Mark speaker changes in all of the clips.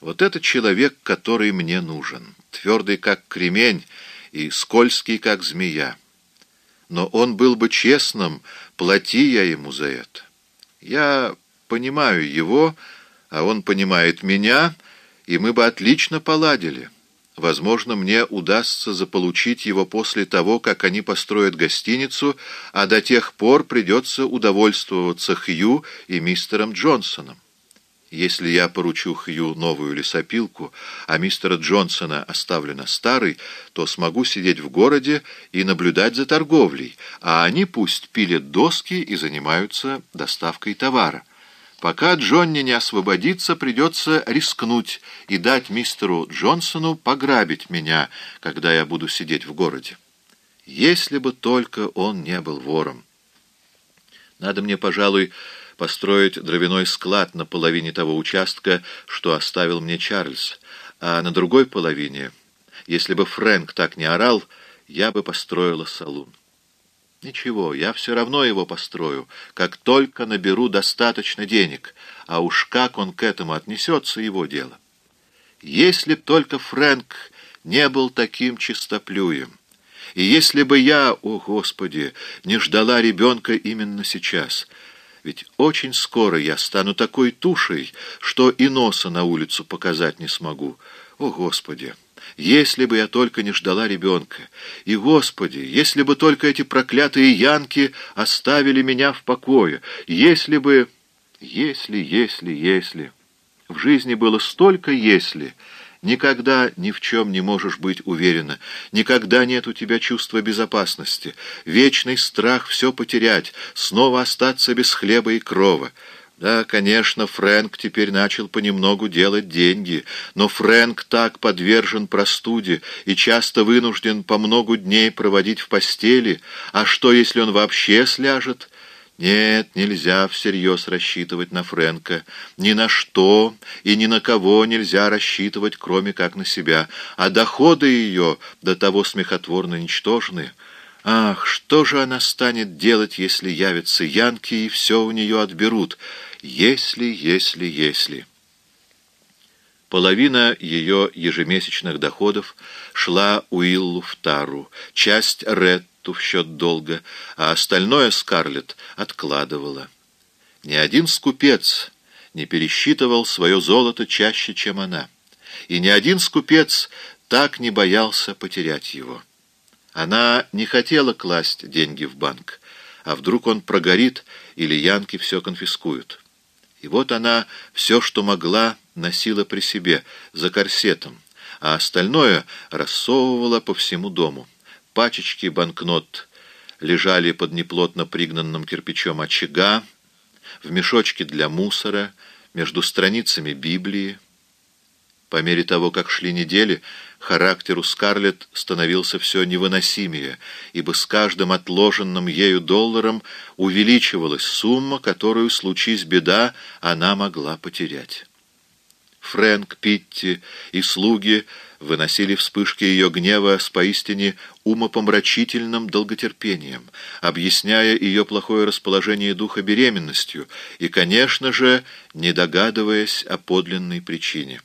Speaker 1: Вот это человек, который мне нужен, твердый, как кремень, и скользкий, как змея. Но он был бы честным, плати я ему за это. Я понимаю его, а он понимает меня, и мы бы отлично поладили. Возможно, мне удастся заполучить его после того, как они построят гостиницу, а до тех пор придется удовольствоваться Хью и мистером Джонсоном. Если я поручу Хью новую лесопилку, а мистера Джонсона оставлю на старый, то смогу сидеть в городе и наблюдать за торговлей, а они пусть пилят доски и занимаются доставкой товара. Пока Джонни не освободится, придется рискнуть и дать мистеру Джонсону пограбить меня, когда я буду сидеть в городе. Если бы только он не был вором. Надо мне, пожалуй, построить дровяной склад на половине того участка, что оставил мне Чарльз, а на другой половине, если бы Фрэнк так не орал, я бы построила салун. Ничего, я все равно его построю, как только наберу достаточно денег, а уж как он к этому отнесется, его дело. Если б только Фрэнк не был таким чистоплюем, и если бы я, о Господи, не ждала ребенка именно сейчас — ведь очень скоро я стану такой тушей, что и носа на улицу показать не смогу. О, Господи! Если бы я только не ждала ребенка! И, Господи, если бы только эти проклятые янки оставили меня в покое! Если бы... Если, если, если... В жизни было столько «если», Никогда ни в чем не можешь быть уверена, никогда нет у тебя чувства безопасности, вечный страх все потерять, снова остаться без хлеба и крова. Да, конечно, Фрэнк теперь начал понемногу делать деньги, но Фрэнк так подвержен простуде и часто вынужден по много дней проводить в постели, а что, если он вообще сляжет? Нет, нельзя всерьез рассчитывать на Фрэнка. Ни на что и ни на кого нельзя рассчитывать, кроме как на себя. А доходы ее до того смехотворно ничтожны. Ах, что же она станет делать, если явятся янки и все у нее отберут? Если, если, если... Половина ее ежемесячных доходов шла Уиллу в тару, часть Ред Скарлетту в счет долга, а остальное Скарлетт откладывала. Ни один скупец не пересчитывал свое золото чаще, чем она, и ни один скупец так не боялся потерять его. Она не хотела класть деньги в банк, а вдруг он прогорит или янки все конфискуют. И вот она все, что могла, носила при себе, за корсетом, а остальное рассовывала по всему дому. Пачечки банкнот лежали под неплотно пригнанным кирпичом очага, в мешочке для мусора, между страницами Библии. По мере того, как шли недели, характер у Скарлетт становился все невыносимее, ибо с каждым отложенным ею долларом увеличивалась сумма, которую, случись беда, она могла потерять. Фрэнк, Питти и слуги выносили вспышки ее гнева с поистине умопомрачительным долготерпением, объясняя ее плохое расположение духа беременностью и, конечно же, не догадываясь о подлинной причине.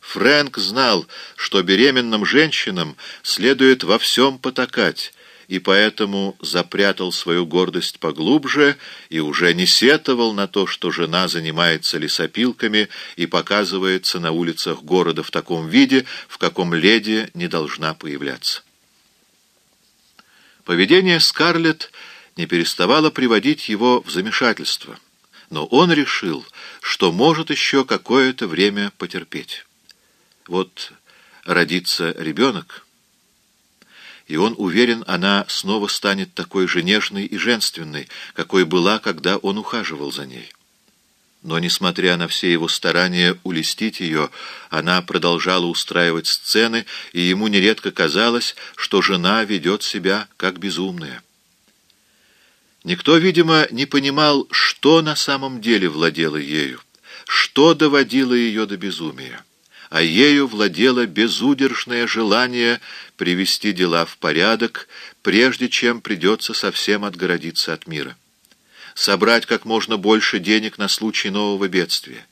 Speaker 1: Фрэнк знал, что беременным женщинам следует во всем потакать, и поэтому запрятал свою гордость поглубже и уже не сетовал на то, что жена занимается лесопилками и показывается на улицах города в таком виде, в каком леди не должна появляться. Поведение Скарлетт не переставало приводить его в замешательство, но он решил, что может еще какое-то время потерпеть. Вот родится ребенок — и он уверен, она снова станет такой же нежной и женственной, какой была, когда он ухаживал за ней. Но, несмотря на все его старания улестить ее, она продолжала устраивать сцены, и ему нередко казалось, что жена ведет себя как безумная. Никто, видимо, не понимал, что на самом деле владело ею, что доводило ее до безумия а ею владело безудержное желание привести дела в порядок, прежде чем придется совсем отгородиться от мира. Собрать как можно больше денег на случай нового бедствия.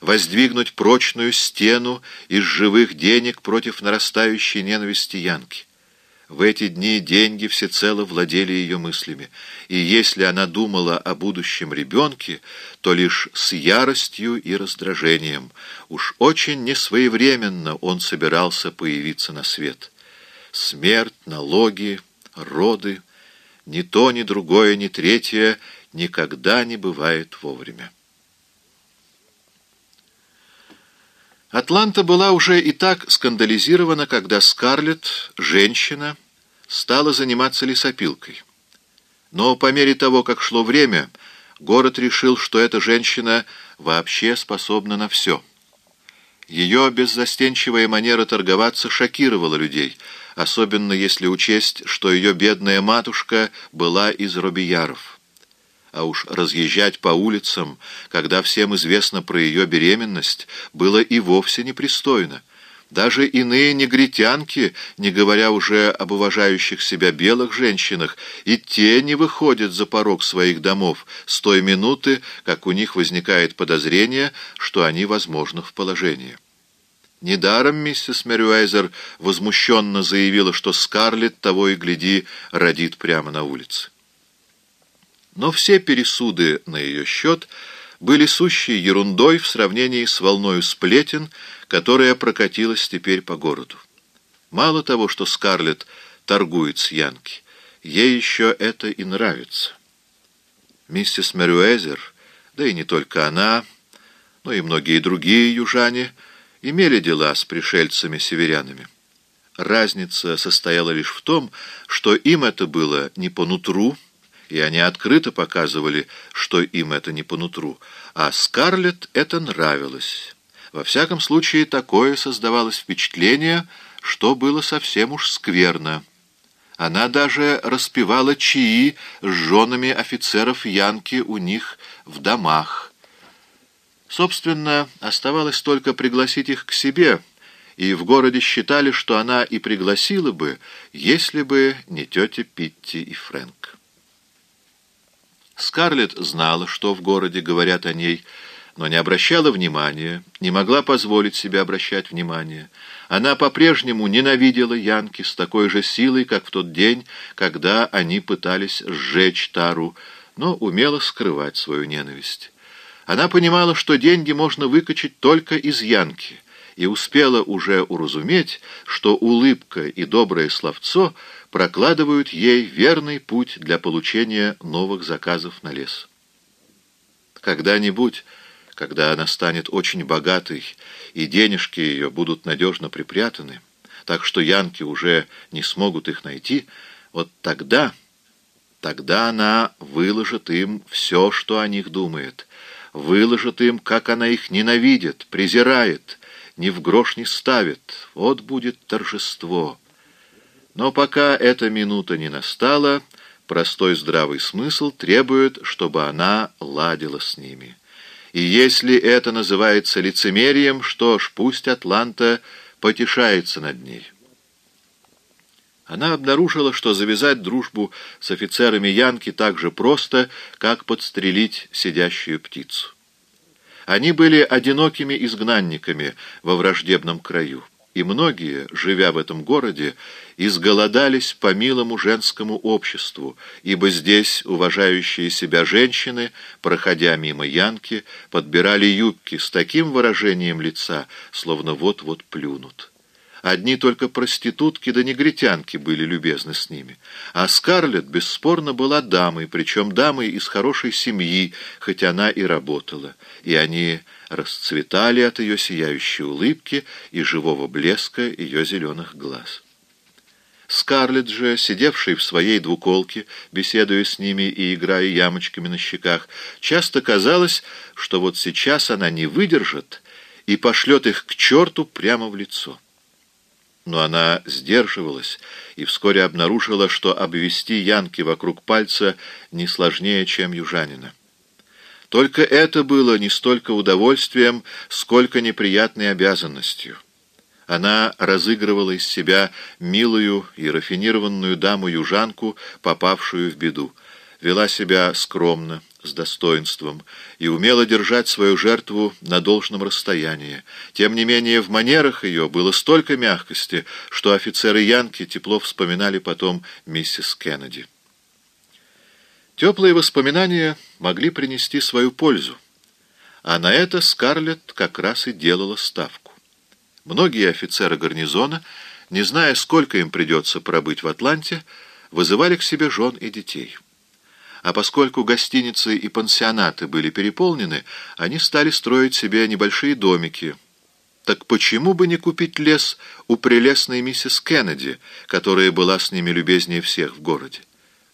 Speaker 1: воздвигнуть прочную стену из живых денег против нарастающей ненависти Янки. В эти дни деньги всецело владели ее мыслями, и если она думала о будущем ребенке, то лишь с яростью и раздражением. Уж очень несвоевременно он собирался появиться на свет. Смерть, налоги, роды, ни то, ни другое, ни третье никогда не бывает вовремя. Атланта была уже и так скандализирована, когда Скарлетт, женщина, стала заниматься лесопилкой. Но по мере того, как шло время, город решил, что эта женщина вообще способна на все. Ее беззастенчивая манера торговаться шокировала людей, особенно если учесть, что ее бедная матушка была из робияров а уж разъезжать по улицам, когда всем известно про ее беременность, было и вовсе непристойно. Даже иные негритянки, не говоря уже об уважающих себя белых женщинах, и те не выходят за порог своих домов с той минуты, как у них возникает подозрение, что они, возможно, в положении. Недаром миссис Мерюэзер возмущенно заявила, что Скарлетт того и гляди родит прямо на улице. Но все пересуды на ее счет были сущей ерундой в сравнении с волною сплетен, которая прокатилась теперь по городу. Мало того, что Скарлетт торгует с Янки, ей еще это и нравится. Миссис Мерюэзер, да и не только она, но и многие другие южане, имели дела с пришельцами-северянами. Разница состояла лишь в том, что им это было не по нутру, и они открыто показывали, что им это не по нутру, а Скарлетт это нравилось. Во всяком случае, такое создавалось впечатление, что было совсем уж скверно. Она даже распевала чаи с женами офицеров Янки у них в домах. Собственно, оставалось только пригласить их к себе, и в городе считали, что она и пригласила бы, если бы не тетя Питти и Фрэнк. Скарлетт знала, что в городе говорят о ней, но не обращала внимания, не могла позволить себе обращать внимание. Она по-прежнему ненавидела Янки с такой же силой, как в тот день, когда они пытались сжечь Тару, но умела скрывать свою ненависть. Она понимала, что деньги можно выкачать только из Янки, и успела уже уразуметь, что улыбка и доброе словцо — прокладывают ей верный путь для получения новых заказов на лес. Когда-нибудь, когда она станет очень богатой, и денежки ее будут надежно припрятаны, так что янки уже не смогут их найти, вот тогда, тогда она выложит им все, что о них думает, выложит им, как она их ненавидит, презирает, ни в грош не ставит. Вот будет торжество». Но пока эта минута не настала, простой здравый смысл требует, чтобы она ладила с ними. И если это называется лицемерием, что ж, пусть Атланта потешается над ней. Она обнаружила, что завязать дружбу с офицерами Янки так же просто, как подстрелить сидящую птицу. Они были одинокими изгнанниками во враждебном краю и многие, живя в этом городе, изголодались по милому женскому обществу, ибо здесь уважающие себя женщины, проходя мимо Янки, подбирали юбки с таким выражением лица, словно вот-вот плюнут. Одни только проститутки да негритянки были любезны с ними. А Скарлетт бесспорно была дамой, причем дамой из хорошей семьи, хоть она и работала. И они расцветали от ее сияющей улыбки и живого блеска ее зеленых глаз. Скарлетт же, сидевшая в своей двуколке, беседуя с ними и играя ямочками на щеках, часто казалось, что вот сейчас она не выдержит и пошлет их к черту прямо в лицо. Но она сдерживалась и вскоре обнаружила, что обвести янки вокруг пальца не сложнее, чем южанина. Только это было не столько удовольствием, сколько неприятной обязанностью. Она разыгрывала из себя милую и рафинированную даму-южанку, попавшую в беду. Вела себя скромно, с достоинством и умела держать свою жертву на должном расстоянии. Тем не менее, в манерах ее было столько мягкости, что офицеры Янки тепло вспоминали потом миссис Кеннеди. Теплые воспоминания могли принести свою пользу, а на это Скарлетт как раз и делала ставку. Многие офицеры гарнизона, не зная, сколько им придется пробыть в Атланте, вызывали к себе жен и детей. А поскольку гостиницы и пансионаты были переполнены, они стали строить себе небольшие домики. Так почему бы не купить лес у прелестной миссис Кеннеди, которая была с ними любезнее всех в городе?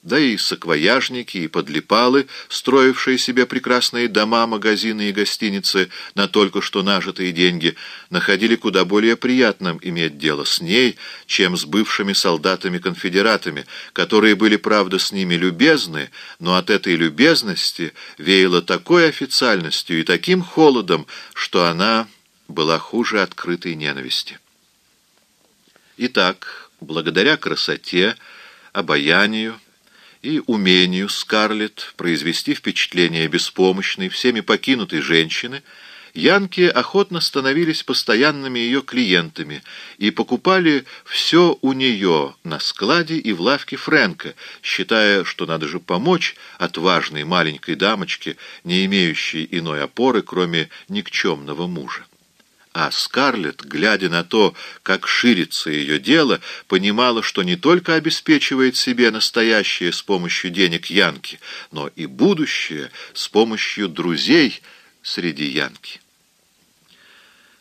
Speaker 1: Да и саквояжники, и подлипалы, строившие себе прекрасные дома, магазины и гостиницы на только что нажитые деньги, находили куда более приятным иметь дело с ней, чем с бывшими солдатами-конфедератами, которые были, правда, с ними любезны, но от этой любезности веяло такой официальностью и таким холодом, что она была хуже открытой ненависти. Итак, благодаря красоте, обаянию, и умению Скарлетт произвести впечатление беспомощной, всеми покинутой женщины, Янки охотно становились постоянными ее клиентами и покупали все у нее на складе и в лавке Фрэнка, считая, что надо же помочь отважной маленькой дамочке, не имеющей иной опоры, кроме никчемного мужа. А Скарлетт, глядя на то, как ширится ее дело, понимала, что не только обеспечивает себе настоящее с помощью денег Янки, но и будущее с помощью друзей среди Янки.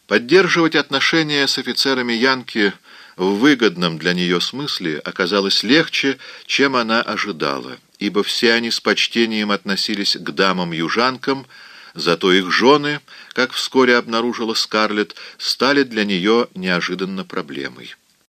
Speaker 1: Поддерживать отношения с офицерами Янки в выгодном для нее смысле оказалось легче, чем она ожидала, ибо все они с почтением относились к дамам-южанкам, Зато их жены, как вскоре обнаружила Скарлетт, стали для нее неожиданно проблемой.